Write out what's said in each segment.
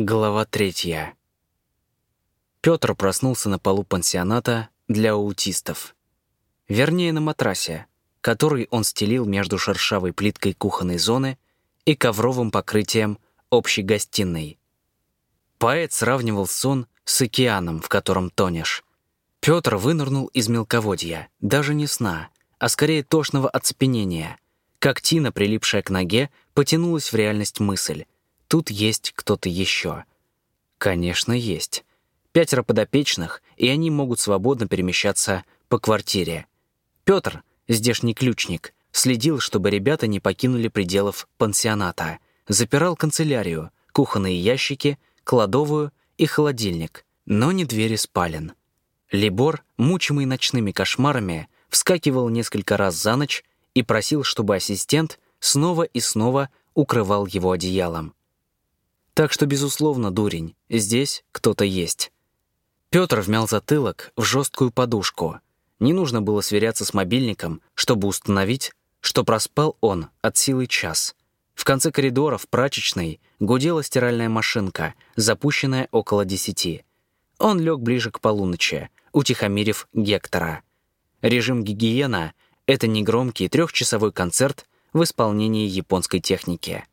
Глава третья. Петр проснулся на полу пансионата для аутистов. Вернее, на матрасе, который он стелил между шершавой плиткой кухонной зоны и ковровым покрытием общей гостиной. Поэт сравнивал сон с океаном, в котором тонешь. Петр вынырнул из мелководья, даже не сна, а скорее тошного оцепенения. Как тина, прилипшая к ноге, потянулась в реальность мысль — тут есть кто-то еще. Конечно, есть. Пятеро подопечных, и они могут свободно перемещаться по квартире. Петр, здешний ключник, следил, чтобы ребята не покинули пределов пансионата. Запирал канцелярию, кухонные ящики, кладовую и холодильник, но не двери спален. Либор, мучимый ночными кошмарами, вскакивал несколько раз за ночь и просил, чтобы ассистент снова и снова укрывал его одеялом. Так что, безусловно, дурень, здесь кто-то есть. Петр вмял затылок в жесткую подушку. Не нужно было сверяться с мобильником, чтобы установить, что проспал он от силы час. В конце коридора в прачечной гудела стиральная машинка, запущенная около десяти. Он лег ближе к полуночи, утихомирив Гектора. Режим гигиена — это негромкий трехчасовой концерт в исполнении японской техники.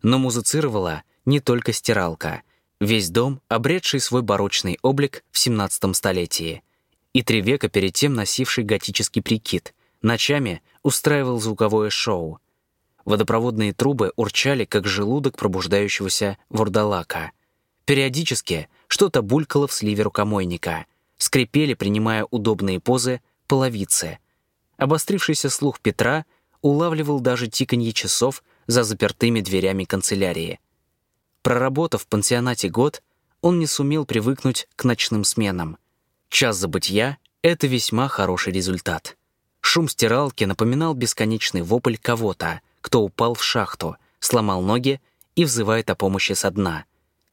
Но музицировала не только стиралка. Весь дом, обретший свой барочный облик в 17 столетии. И три века перед тем носивший готический прикид, ночами устраивал звуковое шоу. Водопроводные трубы урчали, как желудок пробуждающегося вурдалака. Периодически что-то булькало в сливе рукомойника. Скрипели, принимая удобные позы, половицы. Обострившийся слух Петра улавливал даже тиканье часов за запертыми дверями канцелярии — Проработав в пансионате год, он не сумел привыкнуть к ночным сменам. Час забытья — это весьма хороший результат. Шум стиралки напоминал бесконечный вопль кого-то, кто упал в шахту, сломал ноги и взывает о помощи со дна.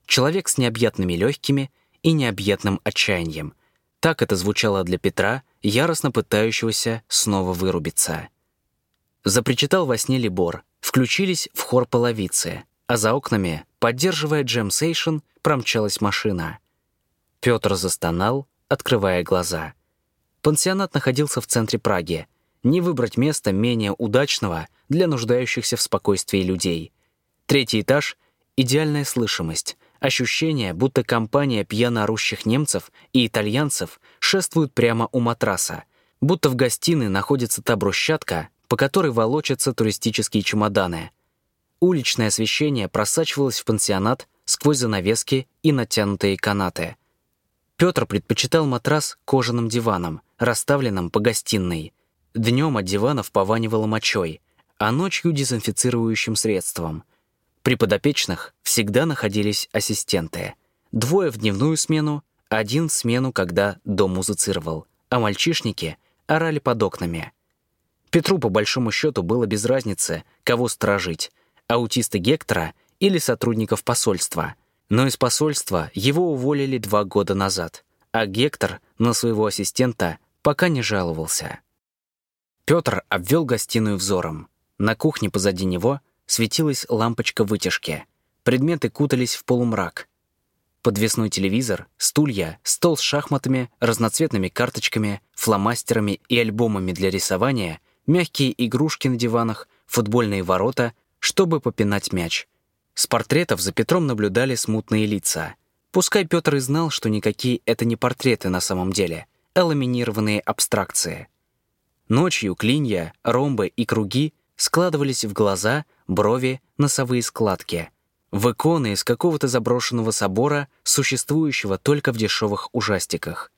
Человек с необъятными легкими и необъятным отчаянием. Так это звучало для Петра, яростно пытающегося снова вырубиться. Запричитал во сне Либор, включились в хор половицы, а за окнами Поддерживая джем-сейшн, промчалась машина. Петр застонал, открывая глаза. Пансионат находился в центре Праги. Не выбрать место менее удачного для нуждающихся в спокойствии людей. Третий этаж — идеальная слышимость, ощущение, будто компания пьяно орущих немцев и итальянцев шествует прямо у матраса, будто в гостиной находится та брусчатка, по которой волочатся туристические чемоданы — Уличное освещение просачивалось в пансионат сквозь занавески и натянутые канаты. Петр предпочитал матрас кожаным диваном, расставленным по гостиной. Днем от диванов пованивало мочой, а ночью дезинфицирующим средством. При подопечных всегда находились ассистенты. Двое в дневную смену, один в смену, когда дом музицировал, а мальчишники орали под окнами. Петру, по большому счету, было без разницы, кого стражить аутиста Гектора или сотрудников посольства. Но из посольства его уволили два года назад, а Гектор на своего ассистента пока не жаловался. Петр обвел гостиную взором. На кухне позади него светилась лампочка вытяжки. Предметы кутались в полумрак. Подвесной телевизор, стулья, стол с шахматами, разноцветными карточками, фломастерами и альбомами для рисования, мягкие игрушки на диванах, футбольные ворота, чтобы попинать мяч. С портретов за Петром наблюдали смутные лица. Пускай Петр и знал, что никакие это не портреты на самом деле, а ламинированные абстракции. Ночью клинья, ромбы и круги складывались в глаза, брови, носовые складки. В иконы из какого-то заброшенного собора, существующего только в дешевых ужастиках.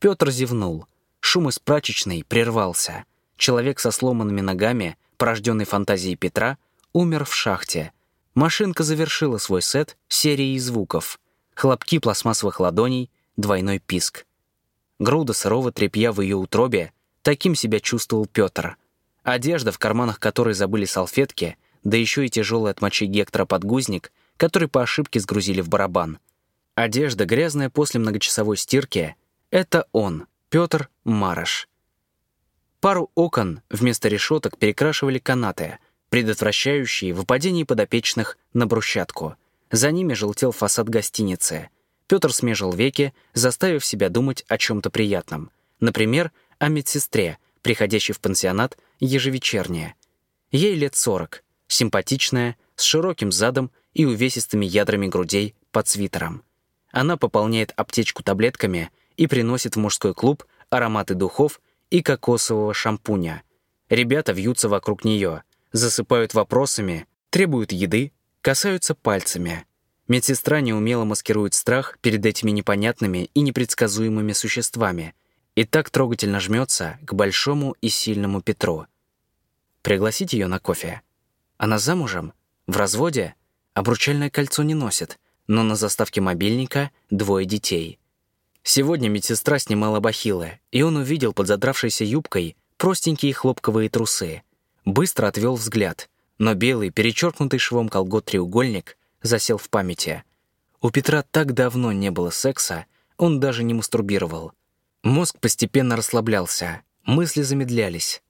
Петр зевнул. Шум из прачечной прервался. Человек со сломанными ногами, порожденный фантазией Петра, умер в шахте. Машинка завершила свой сет серией звуков. Хлопки пластмассовых ладоней, двойной писк. Груда сырого тряпья в ее утробе, таким себя чувствовал Петр. Одежда, в карманах которой забыли салфетки, да еще и тяжелый от мочи Гектора подгузник, который по ошибке сгрузили в барабан. Одежда, грязная после многочасовой стирки, это он, Петр Мараш. Пару окон вместо решеток перекрашивали канаты — предотвращающие выпадение подопечных на брусчатку. За ними желтел фасад гостиницы. Петр смежил веки, заставив себя думать о чем-то приятном. Например, о медсестре, приходящей в пансионат ежевечернее. Ей лет сорок, симпатичная, с широким задом и увесистыми ядрами грудей под свитером. Она пополняет аптечку таблетками и приносит в мужской клуб ароматы духов и кокосового шампуня. Ребята вьются вокруг нее, засыпают вопросами, требуют еды, касаются пальцами. Медсестра неумело маскирует страх перед этими непонятными и непредсказуемыми существами и так трогательно жмется к большому и сильному Петру. Пригласить ее на кофе. Она замужем? В разводе? Обручальное кольцо не носит, но на заставке мобильника двое детей. Сегодня медсестра снимала бахилы, и он увидел под задравшейся юбкой простенькие хлопковые трусы. Быстро отвел взгляд, но белый, перечеркнутый швом колгот треугольник засел в памяти. У Петра так давно не было секса, он даже не мастурбировал. Мозг постепенно расслаблялся, мысли замедлялись.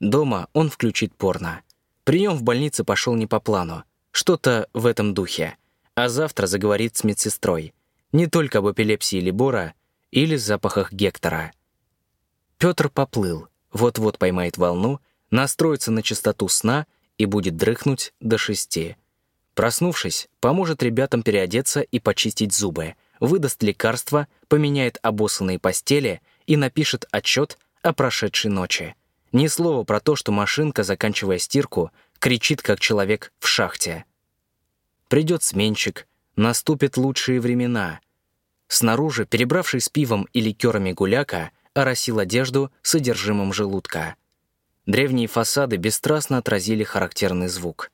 Дома он включит порно. Прием в больнице пошел не по плану, что-то в этом духе. А завтра заговорит с медсестрой. Не только об эпилепсии Либора или запахах Гектора. Петр поплыл, вот-вот поймает волну, настроится на частоту сна и будет дрыхнуть до шести. Проснувшись, поможет ребятам переодеться и почистить зубы, выдаст лекарства, поменяет обоссанные постели и напишет отчет о прошедшей ночи. Ни слова про то, что машинка, заканчивая стирку, кричит, как человек в шахте. Придет сменщик, наступят лучшие времена. Снаружи, перебравший с пивом и ликерами гуляка, оросил одежду содержимым желудка. Древние фасады бесстрастно отразили характерный звук.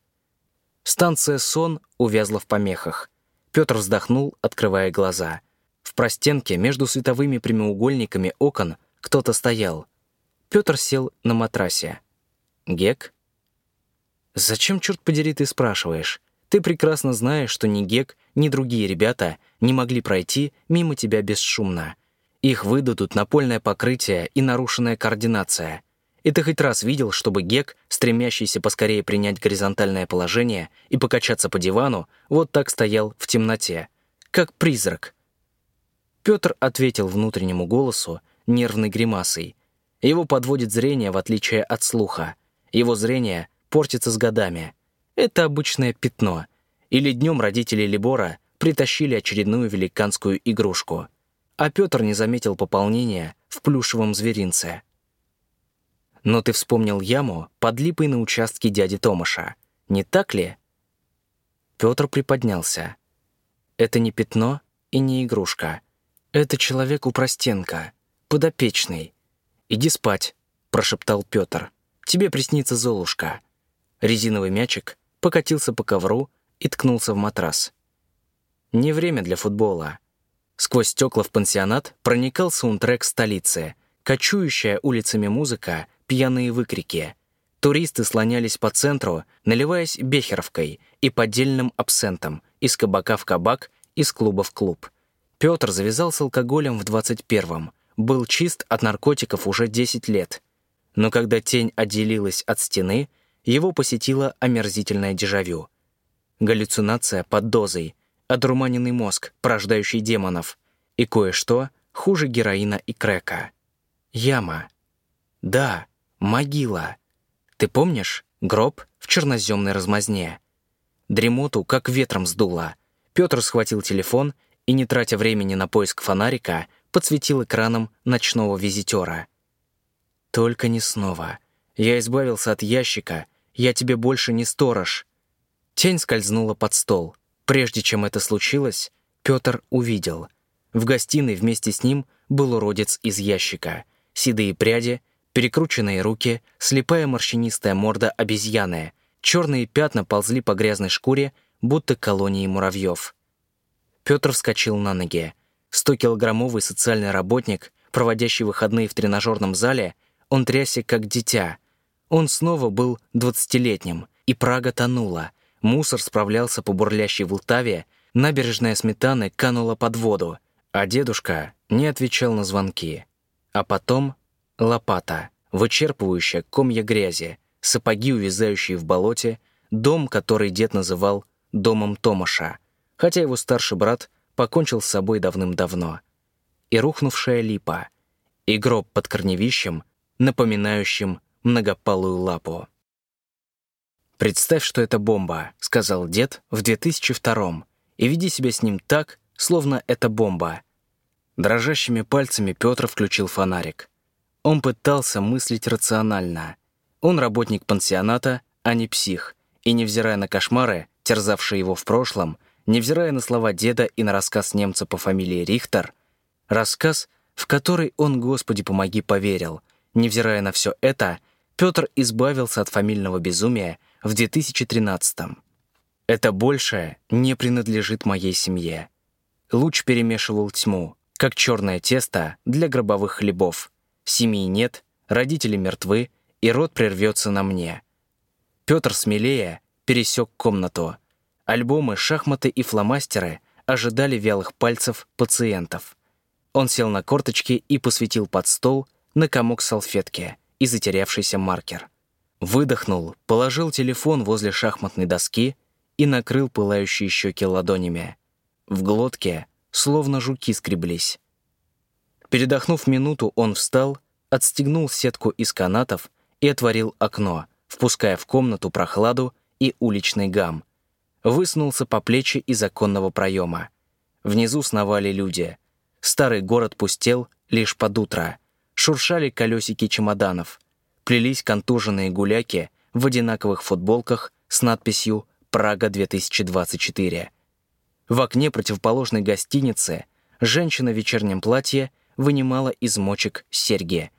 Станция «Сон» увязла в помехах. Петр вздохнул, открывая глаза. В простенке между световыми прямоугольниками окон кто-то стоял. Петр сел на матрасе. «Гек?» «Зачем, черт подери, ты спрашиваешь? Ты прекрасно знаешь, что ни Гек, ни другие ребята не могли пройти мимо тебя бесшумно. Их выдадут напольное покрытие и нарушенная координация. И ты хоть раз видел, чтобы Гек, стремящийся поскорее принять горизонтальное положение и покачаться по дивану, вот так стоял в темноте, как призрак. Петр ответил внутреннему голосу нервной гримасой. Его подводит зрение, в отличие от слуха. Его зрение портится с годами. Это обычное пятно. Или днем родители Либора притащили очередную великанскую игрушку. А Петр не заметил пополнения в плюшевом зверинце. Но ты вспомнил яму под липой на участке дяди Томаша. Не так ли? Петр приподнялся. Это не пятно и не игрушка. Это человек у простенка, подопечный. «Иди спать», — прошептал Петр. «Тебе приснится Золушка». Резиновый мячик покатился по ковру и ткнулся в матрас. Не время для футбола. Сквозь стекла в пансионат проникал саундтрек столицы, кочующая улицами музыка, пьяные выкрики. Туристы слонялись по центру, наливаясь бехеровкой и поддельным абсентом, из кабака в кабак, из клуба в клуб. Петр завязал с алкоголем в 21-м, был чист от наркотиков уже 10 лет. Но когда тень отделилась от стены, его посетила омерзительное дежавю. Галлюцинация под дозой, одурманенный мозг, порождающий демонов, и кое-что хуже героина и крека. Яма. Да, могила. Ты помнишь? Гроб в черноземной размазне. Дремоту как ветром сдуло. Петр схватил телефон и, не тратя времени на поиск фонарика, подсветил экраном ночного визитера. «Только не снова. Я избавился от ящика. Я тебе больше не сторож». Тень скользнула под стол. Прежде чем это случилось, Петр увидел. В гостиной вместе с ним был уродец из ящика. Седые пряди, перекрученные руки, слепая морщинистая морда обезьяны. Черные пятна ползли по грязной шкуре, будто колонии муравьев. Петр вскочил на ноги. 100-килограммовый социальный работник, проводящий выходные в тренажерном зале, он трясся как дитя. Он снова был двадцатилетним, и Прага тонула. Мусор справлялся по бурлящей Волтаве, набережная сметаны канула под воду, а дедушка не отвечал на звонки. А потом лопата, вычерпывающая комья грязи, сапоги, увязающие в болоте, дом, который дед называл «домом Томаша», хотя его старший брат покончил с собой давным-давно. И рухнувшая липа, и гроб под корневищем, напоминающим многопалую лапу. «Представь, что это бомба», — сказал дед в 2002-м, «и веди себя с ним так, словно это бомба». Дрожащими пальцами Петр включил фонарик. Он пытался мыслить рационально. Он работник пансионата, а не псих, и, невзирая на кошмары, терзавшие его в прошлом, невзирая на слова деда и на рассказ немца по фамилии Рихтер, рассказ, в который он, Господи, помоги, поверил, невзирая на все это, Петр избавился от фамильного безумия в 2013-м. Это большее не принадлежит моей семье. Луч перемешивал тьму, как черное тесто для гробовых хлебов. Семьи нет, родители мертвы, и род прервется на мне. Петр смелее пересек комнату. Альбомы, шахматы и фломастеры ожидали вялых пальцев пациентов. Он сел на корточки и посветил под стол на комок салфетки и затерявшийся маркер. Выдохнул, положил телефон возле шахматной доски и накрыл пылающие щеки ладонями. В глотке словно жуки скреблись. Передохнув минуту, он встал, отстегнул сетку из канатов и отворил окно, впуская в комнату прохладу и уличный гам. Высунулся по плечи из оконного проема. Внизу сновали люди. Старый город пустел лишь под утро. Шуршали колесики чемоданов плелись контуженные гуляки в одинаковых футболках с надписью «Прага-2024». В окне противоположной гостиницы женщина в вечернем платье вынимала из мочек серьги.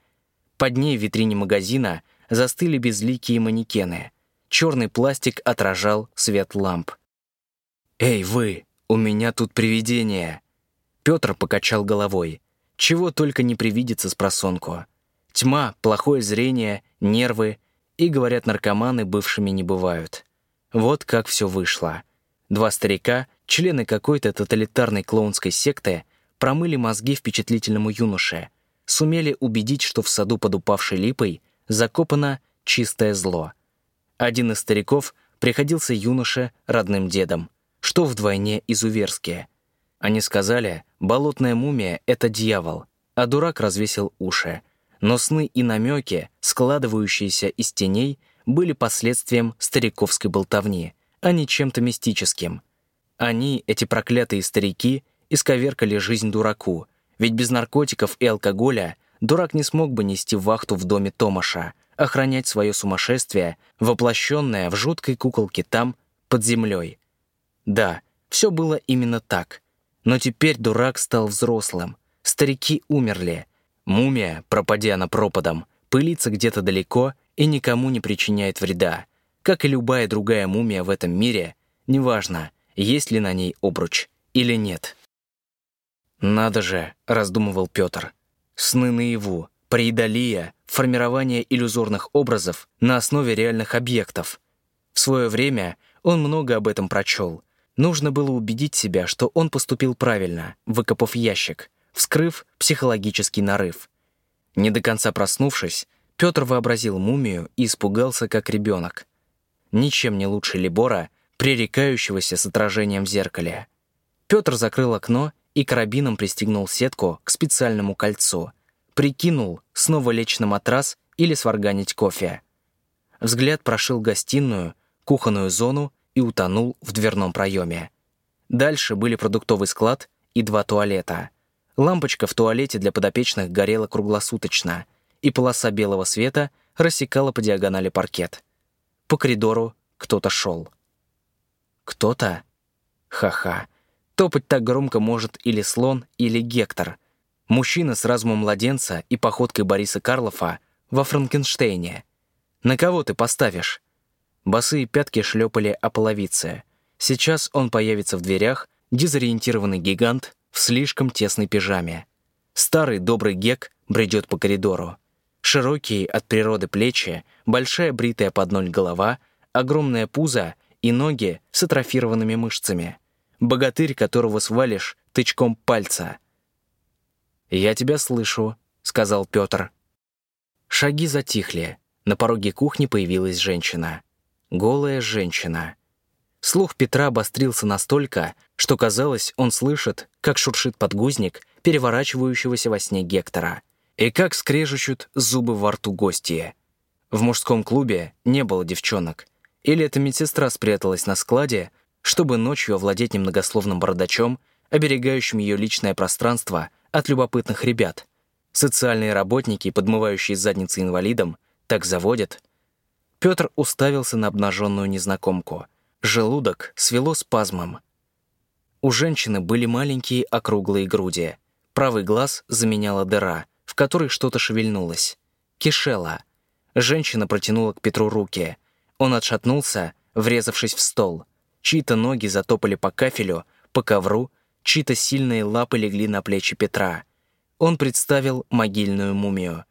Под ней в витрине магазина застыли безликие манекены. Черный пластик отражал свет ламп. «Эй, вы, у меня тут привидение!» Петр покачал головой. Чего только не привидится с просонку. Тьма, плохое зрение, нервы и, говорят, наркоманы бывшими не бывают. Вот как все вышло. Два старика, члены какой-то тоталитарной клоунской секты, промыли мозги впечатлительному юноше, сумели убедить, что в саду под упавшей липой закопано чистое зло. Один из стариков приходился юноше родным дедом, что вдвойне изуверские. Они сказали, болотная мумия — это дьявол, а дурак развесил уши — но сны и намеки, складывающиеся из теней, были последствием стариковской болтовни, а не чем-то мистическим. Они, эти проклятые старики, исковеркали жизнь дураку, ведь без наркотиков и алкоголя дурак не смог бы нести вахту в доме Томаша, охранять свое сумасшествие, воплощенное в жуткой куколке там, под землей. Да, все было именно так. Но теперь дурак стал взрослым. Старики умерли — Мумия, пропадя на пропадом, пылится где-то далеко и никому не причиняет вреда. Как и любая другая мумия в этом мире, неважно, есть ли на ней обруч или нет. «Надо же», — раздумывал Петр, — «сны наяву, преидолия, формирование иллюзорных образов на основе реальных объектов». В свое время он много об этом прочел. Нужно было убедить себя, что он поступил правильно, выкопав ящик — вскрыв психологический нарыв. Не до конца проснувшись, Петр вообразил мумию и испугался, как ребенок. Ничем не лучше Либора, пререкающегося с отражением в зеркале. Петр закрыл окно и карабином пристегнул сетку к специальному кольцу. Прикинул, снова лечь на матрас или сварганить кофе. Взгляд прошил гостиную, кухонную зону и утонул в дверном проеме. Дальше были продуктовый склад и два туалета. Лампочка в туалете для подопечных горела круглосуточно, и полоса белого света рассекала по диагонали паркет. По коридору кто-то шел. Кто-то? Ха-ха. Топать так громко может или слон, или Гектор. Мужчина с разумом младенца и походкой Бориса Карлофа во Франкенштейне. На кого ты поставишь? Босые пятки шлепали о половице. Сейчас он появится в дверях, дезориентированный гигант в слишком тесной пижаме. Старый добрый гек бредет по коридору. Широкие от природы плечи, большая бритая под ноль голова, огромное пузо и ноги с атрофированными мышцами. Богатырь, которого свалишь тычком пальца. «Я тебя слышу», — сказал Петр. Шаги затихли. На пороге кухни появилась женщина. Голая женщина. Слух Петра обострился настолько, что казалось, он слышит, как шуршит подгузник переворачивающегося во сне Гектора, и как скрежещут зубы во рту гостья. В мужском клубе не было девчонок. Или эта медсестра спряталась на складе, чтобы ночью овладеть немногословным бородачом, оберегающим ее личное пространство от любопытных ребят. Социальные работники, подмывающие задницы инвалидам, так заводят. Петр уставился на обнаженную незнакомку — Желудок свело спазмом. У женщины были маленькие округлые груди. Правый глаз заменяла дыра, в которой что-то шевельнулось. Кишела. Женщина протянула к Петру руки. Он отшатнулся, врезавшись в стол. Чьи-то ноги затопали по кафелю, по ковру, чьи-то сильные лапы легли на плечи Петра. Он представил могильную мумию.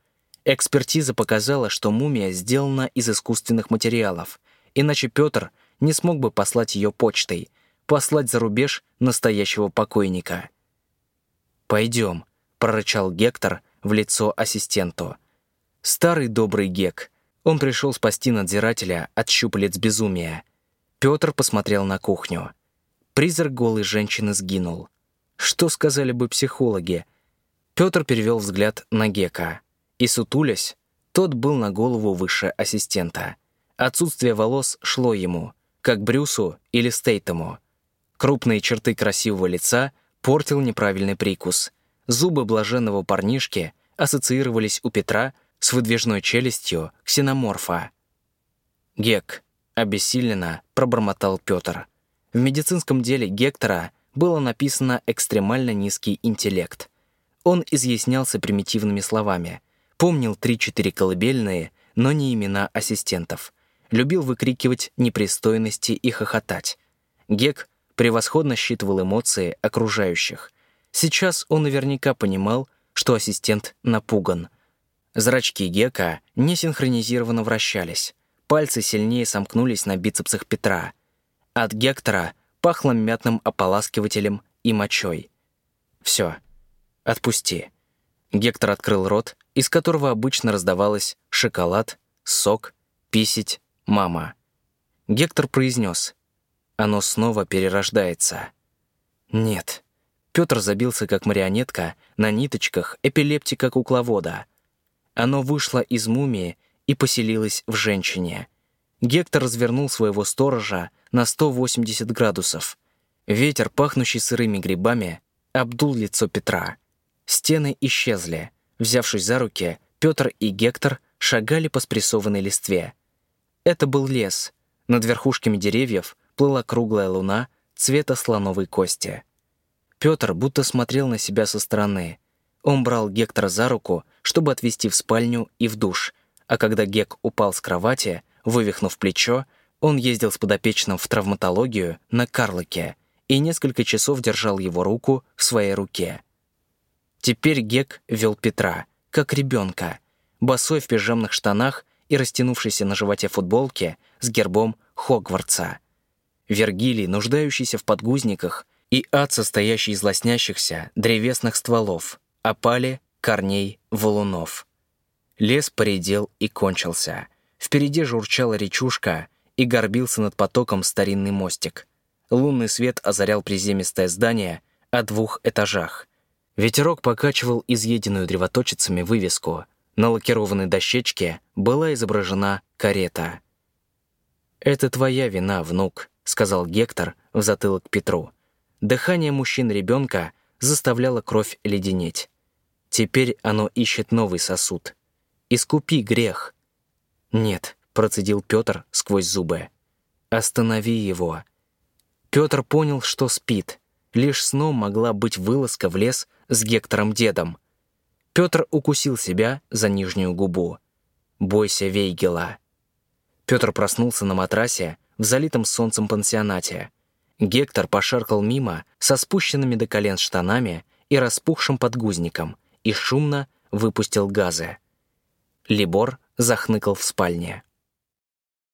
Экспертиза показала, что мумия сделана из искусственных материалов, иначе Петр — не смог бы послать ее почтой, послать за рубеж настоящего покойника. «Пойдем», — прорычал Гектор в лицо ассистенту. Старый добрый Гек. Он пришел спасти надзирателя от щупалец безумия. Петр посмотрел на кухню. Призрак голой женщины сгинул. Что сказали бы психологи? Петр перевел взгляд на Гека. И сутулясь, тот был на голову выше ассистента. Отсутствие волос шло ему — как Брюсу или Стейтему. Крупные черты красивого лица портил неправильный прикус. Зубы блаженного парнишки ассоциировались у Петра с выдвижной челюстью ксеноморфа. «Гек», — обессиленно пробормотал Петр. В медицинском деле Гектора было написано «экстремально низкий интеллект». Он изъяснялся примитивными словами, помнил три-четыре колыбельные, но не имена ассистентов — любил выкрикивать непристойности и хохотать. Гек превосходно считывал эмоции окружающих. Сейчас он наверняка понимал, что ассистент напуган. Зрачки Гека не синхронизированно вращались. Пальцы сильнее сомкнулись на бицепсах Петра. От Гектора пахло мятным ополаскивателем и мочой. «Все, отпусти». Гектор открыл рот, из которого обычно раздавалось шоколад, сок, писить, «Мама». Гектор произнес. «Оно снова перерождается». «Нет». Петр забился, как марионетка, на ниточках эпилептика-кукловода. Оно вышло из мумии и поселилось в женщине. Гектор развернул своего сторожа на 180 градусов. Ветер, пахнущий сырыми грибами, обдул лицо Петра. Стены исчезли. Взявшись за руки, Петр и Гектор шагали по спрессованной листве. Это был лес. Над верхушками деревьев плыла круглая луна цвета слоновой кости. Петр будто смотрел на себя со стороны. Он брал Гектора за руку, чтобы отвезти в спальню и в душ, а когда Гек упал с кровати, вывихнув плечо, он ездил с подопечным в травматологию на карлыке и несколько часов держал его руку в своей руке. Теперь Гек вел Петра, как ребенка, босой в пижамных штанах и растянувшейся на животе футболке с гербом Хогвартса. Вергилий, нуждающийся в подгузниках, и ад, состоящий из лоснящихся древесных стволов, опали, корней, валунов. Лес поредел и кончился. Впереди журчала речушка и горбился над потоком старинный мостик. Лунный свет озарял приземистое здание о двух этажах. Ветерок покачивал изъеденную древоточицами вывеску на лакированной дощечке была изображена карета. «Это твоя вина, внук», — сказал Гектор в затылок Петру. Дыхание мужчин-ребенка заставляло кровь леденеть. Теперь оно ищет новый сосуд. «Искупи грех». «Нет», — процедил Петр сквозь зубы. «Останови его». Петр понял, что спит. Лишь сном могла быть вылазка в лес с Гектором-дедом — Петр укусил себя за нижнюю губу. «Бойся Вейгела». Петр проснулся на матрасе в залитом солнцем пансионате. Гектор пошаркал мимо со спущенными до колен штанами и распухшим подгузником и шумно выпустил газы. Либор захныкал в спальне.